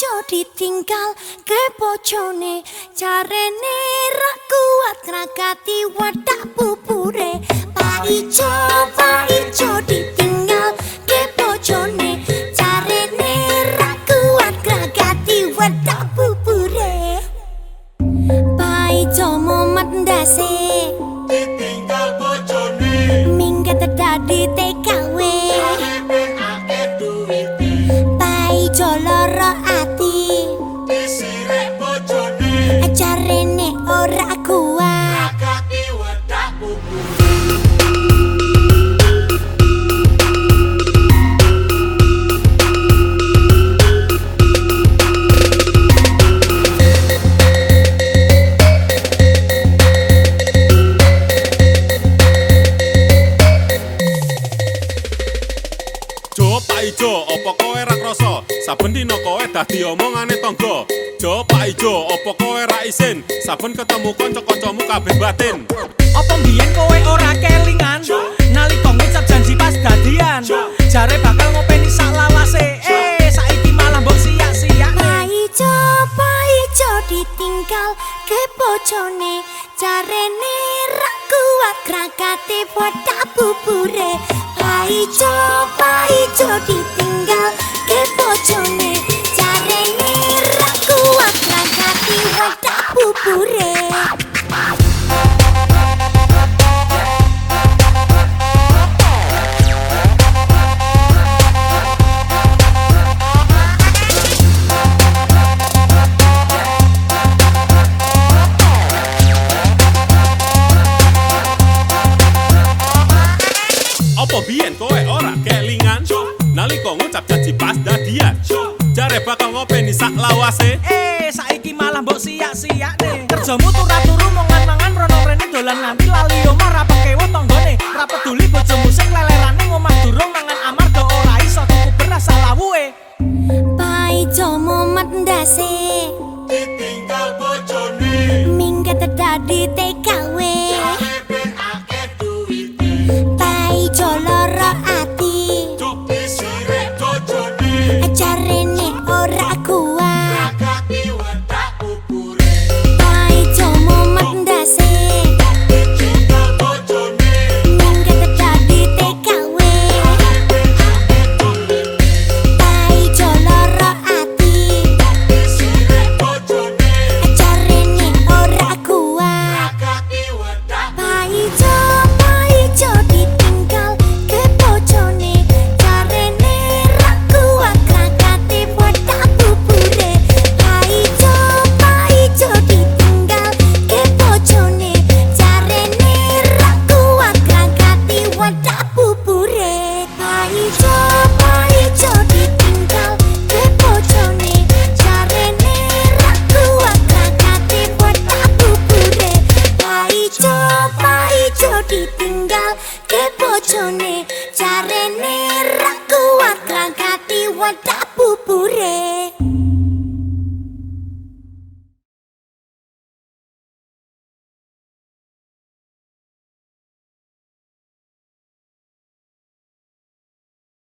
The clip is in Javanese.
ijo ditinggal ke carene ra kuat ngrakati wadah kowe ra krasa? Saben dina kowe dadi omongane tangga. Jo Pak Ijo, opo kowe ra isin? Saben ketemu kanca-kancamu kabeh batin. Apa mbiyen kowe ora kelingan nalika ngucap janji pas dadian jare bakal ngopeni sak lawase eh saiki malah mbok siak-siak Pai jo pai jo ditinggal ke bojone Jarene ra kuat krakate bodak bubure Pai jo pai jo ditinggal pas dadian. Jare bakal ngopeni sak lawase. eh saiki malah mbok siak-siak nih kerjamu turu-turu mangan-mangan rono rene dolan nganti lali omah ra pekewo tanggane ra peduli bojomu sing lelerane ngomah durung mangan amarga ora iso tuku beras salawuhe Pai jo momat ndase ada bubure